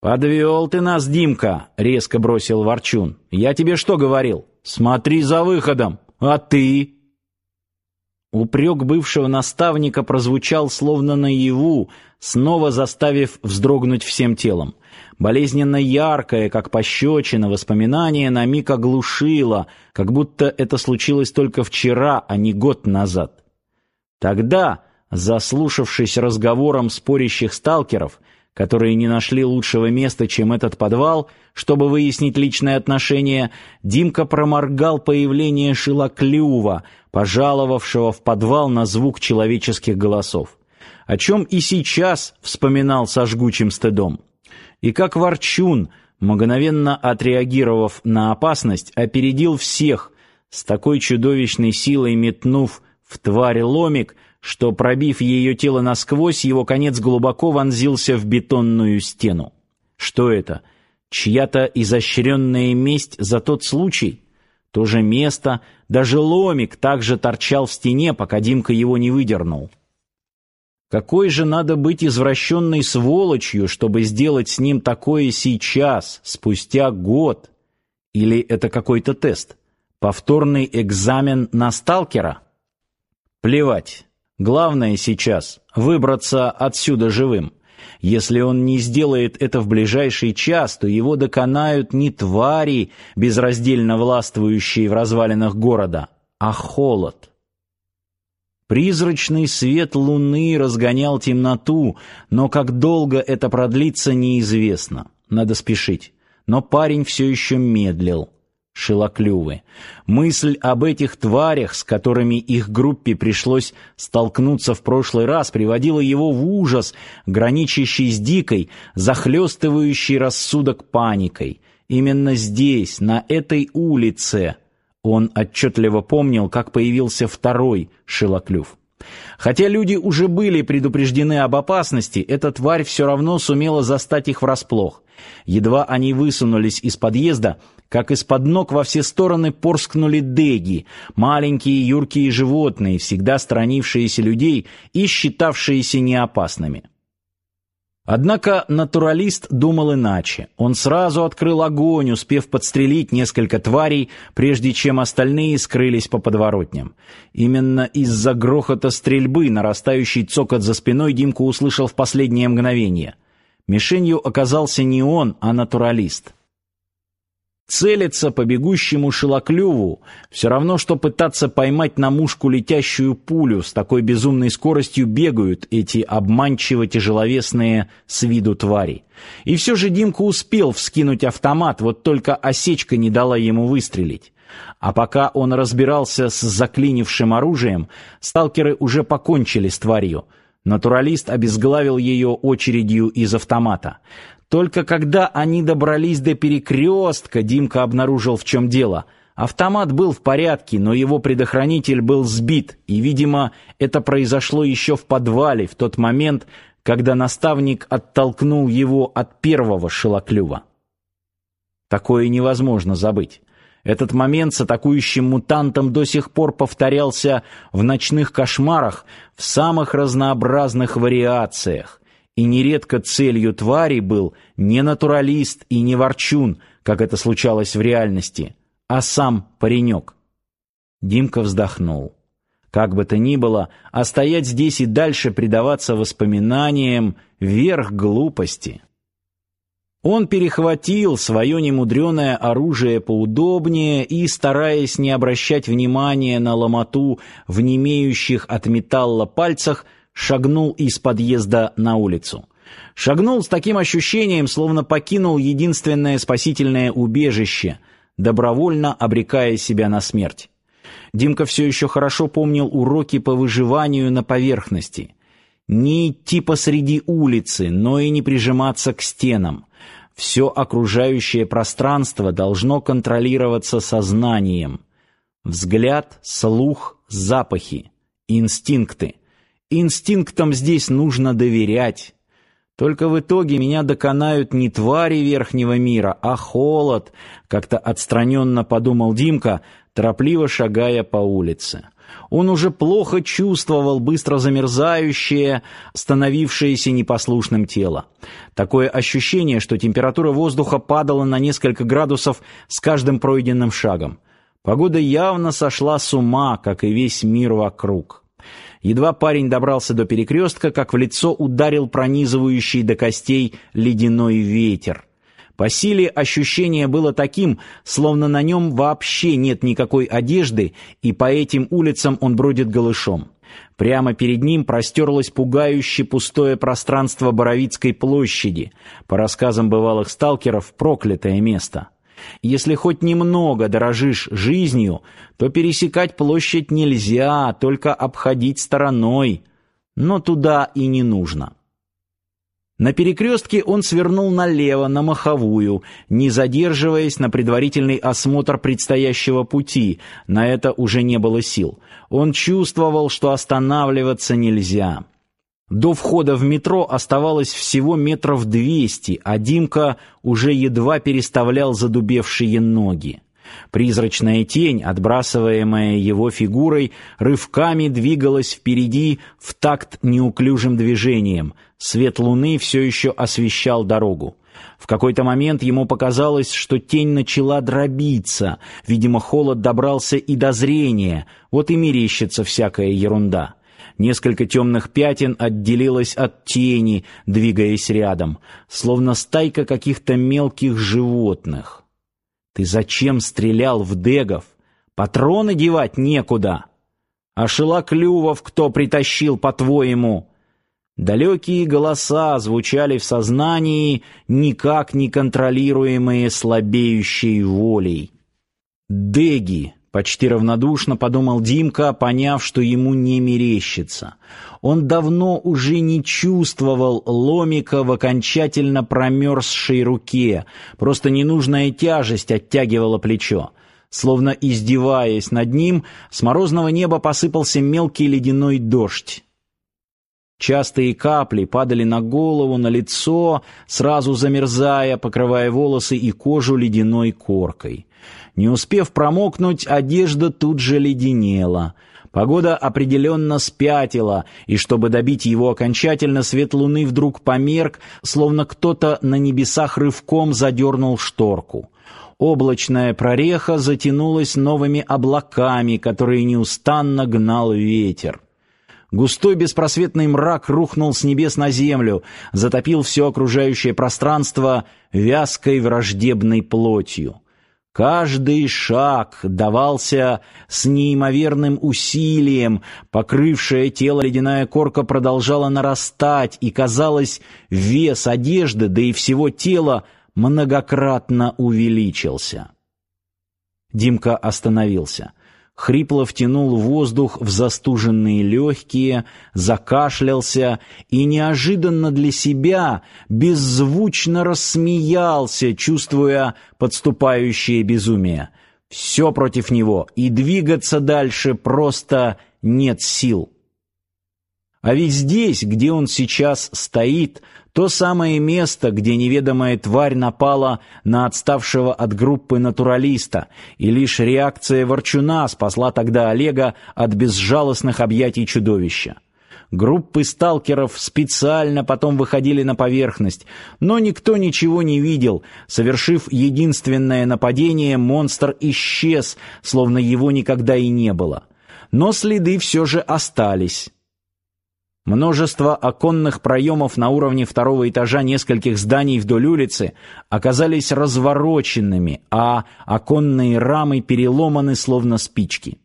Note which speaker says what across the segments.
Speaker 1: «Подвел ты нас, Димка!» — резко бросил Ворчун. «Я тебе что говорил? Смотри за выходом! А ты?» Упрек бывшего наставника прозвучал словно наяву, снова заставив вздрогнуть всем телом. Болезненно яркое, как пощечина, воспоминание на миг оглушило, как будто это случилось только вчера, а не год назад. Тогда, заслушавшись разговором спорящих сталкеров, которые не нашли лучшего места, чем этот подвал, чтобы выяснить личные отношения, Димка проморгал появление Шилоклюва, пожаловавшего в подвал на звук человеческих голосов. О чем и сейчас вспоминал со жгучим стыдом. И как ворчун, мгновенно отреагировав на опасность, опередил всех, с такой чудовищной силой метнув в тварь ломик, что, пробив ее тело насквозь, его конец глубоко вонзился в бетонную стену. Что это? Чья-то изощренная месть за тот случай? То же место, даже ломик также торчал в стене, пока Димка его не выдернул. Какой же надо быть извращенной сволочью, чтобы сделать с ним такое сейчас, спустя год? Или это какой-то тест? Повторный экзамен на сталкера? Плевать. Главное сейчас выбраться отсюда живым. Если он не сделает это в ближайший час, то его доконают не твари, безраздельно властвующие в развалинах города, а холод. Призрачный свет луны разгонял темноту, но как долго это продлится, неизвестно. Надо спешить. Но парень все еще медлил шилоклювы. Мысль об этих тварях, с которыми их группе пришлось столкнуться в прошлый раз, приводила его в ужас, граничащий с дикой, захлестывающий рассудок паникой. Именно здесь, на этой улице, он отчетливо помнил, как появился второй шилоклюв. Хотя люди уже были предупреждены об опасности, эта тварь все равно сумела застать их врасплох. Едва они высунулись из подъезда, как из-под ног во все стороны порскнули деги, маленькие юркие животные, всегда сторонившиеся людей и считавшиеся неопасными. Однако натуралист думал иначе. Он сразу открыл огонь, успев подстрелить несколько тварей, прежде чем остальные скрылись по подворотням. Именно из-за грохота стрельбы нарастающий цокот за спиной Димка услышал в последнее мгновение. Мишенью оказался не он, а натуралист. Целиться по бегущему шелоклюву все равно, что пытаться поймать на мушку летящую пулю. С такой безумной скоростью бегают эти обманчиво тяжеловесные с виду твари. И все же Димка успел вскинуть автомат, вот только осечка не дала ему выстрелить. А пока он разбирался с заклинившим оружием, сталкеры уже покончили с тварью. Натуралист обезглавил ее очередью из автомата. Только когда они добрались до перекрестка, Димка обнаружил, в чем дело. Автомат был в порядке, но его предохранитель был сбит, и, видимо, это произошло еще в подвале в тот момент, когда наставник оттолкнул его от первого шелоклюва. Такое невозможно забыть. Этот момент с атакующим мутантом до сих пор повторялся в ночных кошмарах в самых разнообразных вариациях и нередко целью твари был не натуралист и не ворчун, как это случалось в реальности, а сам паренек. Димка вздохнул. Как бы то ни было, а стоять здесь и дальше предаваться воспоминаниям — верх глупости. Он перехватил свое немудреное оружие поудобнее и, стараясь не обращать внимания на ломоту в немеющих от металла пальцах, шагнул из подъезда на улицу. Шагнул с таким ощущением, словно покинул единственное спасительное убежище, добровольно обрекая себя на смерть. Димка все еще хорошо помнил уроки по выживанию на поверхности. Не идти посреди улицы, но и не прижиматься к стенам. Все окружающее пространство должно контролироваться сознанием. Взгляд, слух, запахи, инстинкты — Инстинктам здесь нужно доверять. Только в итоге меня доконают не твари верхнего мира, а холод, как-то отстраненно подумал Димка, торопливо шагая по улице. Он уже плохо чувствовал быстро замерзающее, становившееся непослушным тело. Такое ощущение, что температура воздуха падала на несколько градусов с каждым пройденным шагом. Погода явно сошла с ума, как и весь мир вокруг. Едва парень добрался до перекрестка, как в лицо ударил пронизывающий до костей ледяной ветер. По силе ощущение было таким, словно на нем вообще нет никакой одежды, и по этим улицам он бродит голышом. Прямо перед ним простерлось пугающе пустое пространство Боровицкой площади, по рассказам бывалых сталкеров, проклятое место. Если хоть немного дорожишь жизнью, то пересекать площадь нельзя, только обходить стороной. Но туда и не нужно. На перекрестке он свернул налево, на Маховую, не задерживаясь на предварительный осмотр предстоящего пути, на это уже не было сил. Он чувствовал, что останавливаться нельзя. До входа в метро оставалось всего метров двести, а Димка уже едва переставлял задубевшие ноги. Призрачная тень, отбрасываемая его фигурой, рывками двигалась впереди в такт неуклюжим движением. Свет луны все еще освещал дорогу. В какой-то момент ему показалось, что тень начала дробиться. Видимо, холод добрался и до зрения. Вот и мерещится всякая ерунда. Несколько темных пятен отделилось от тени, двигаясь рядом, словно стайка каких-то мелких животных. Ты зачем стрелял в дегов? Патроны девать некуда. А шелоклювов кто притащил, по-твоему? Далекие голоса звучали в сознании, никак не контролируемые слабеющей волей. Деги, Почти равнодушно подумал Димка, поняв, что ему не мерещится. Он давно уже не чувствовал ломика в окончательно промерзшей руке, просто ненужная тяжесть оттягивала плечо. Словно издеваясь над ним, с морозного неба посыпался мелкий ледяной дождь. Частые капли падали на голову, на лицо, сразу замерзая, покрывая волосы и кожу ледяной коркой. Не успев промокнуть, одежда тут же леденела. Погода определенно спятила, и чтобы добить его окончательно, свет луны вдруг померк, словно кто-то на небесах рывком задернул шторку. Облачная прореха затянулась новыми облаками, которые неустанно гнал ветер. Густой беспросветный мрак рухнул с небес на землю, затопил все окружающее пространство вязкой враждебной плотью. Каждый шаг давался с неимоверным усилием, покрывшая тело ледяная корка продолжала нарастать, и, казалось, вес одежды, да и всего тела многократно увеличился. Димка остановился хрипло втянул воздух в застуженные легкие, закашлялся и неожиданно для себя беззвучно рассмеялся, чувствуя подступающее безумие. Все против него, и двигаться дальше просто нет сил. А ведь здесь, где он сейчас стоит, то самое место, где неведомая тварь напала на отставшего от группы натуралиста, и лишь реакция ворчуна спасла тогда Олега от безжалостных объятий чудовища. Группы сталкеров специально потом выходили на поверхность, но никто ничего не видел. Совершив единственное нападение, монстр исчез, словно его никогда и не было. Но следы все же остались. Множество оконных проемов на уровне второго этажа нескольких зданий вдоль улицы оказались развороченными, а оконные рамы переломаны словно спички.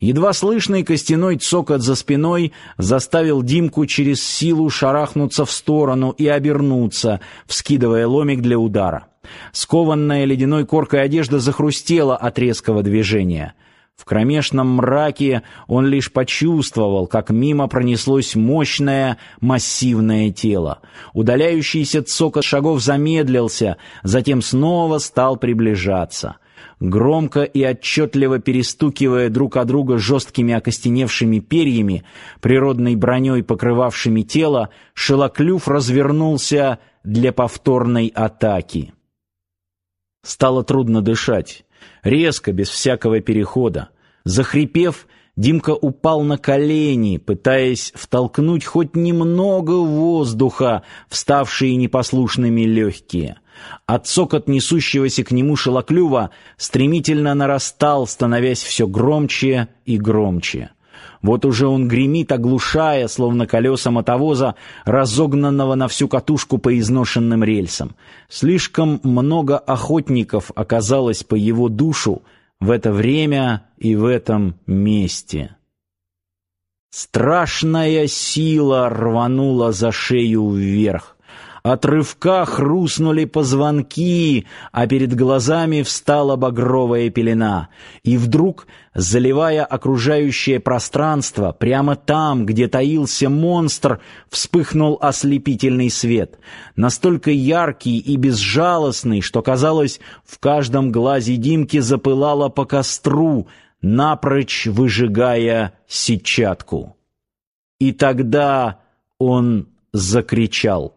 Speaker 1: Едва слышный костяной цокот за спиной заставил Димку через силу шарахнуться в сторону и обернуться, вскидывая ломик для удара. Скованная ледяной коркой одежда захрустела от резкого движения. В кромешном мраке он лишь почувствовал, как мимо пронеслось мощное, массивное тело. Удаляющийся цокот шагов замедлился, затем снова стал приближаться. Громко и отчетливо перестукивая друг о друга жесткими окостеневшими перьями, природной броней покрывавшими тело, Шелоклюв развернулся для повторной атаки. Стало трудно дышать резко, без всякого перехода. Захрипев, Димка упал на колени, пытаясь втолкнуть хоть немного воздуха в ставшие непослушными легкие. От цокот несущегося к нему шелоклюва стремительно нарастал, становясь все громче и громче. Вот уже он гремит, оглушая, словно колеса мотовоза, разогнанного на всю катушку по изношенным рельсам. Слишком много охотников оказалось по его душу в это время и в этом месте. Страшная сила рванула за шею вверх. От рывка хрустнули позвонки, а перед глазами встала багровая пелена. И вдруг, заливая окружающее пространство, прямо там, где таился монстр, вспыхнул ослепительный свет, настолько яркий и безжалостный, что казалось, в каждом глазе Димки запылало по костру, напрочь выжигая сетчатку. И тогда он закричал.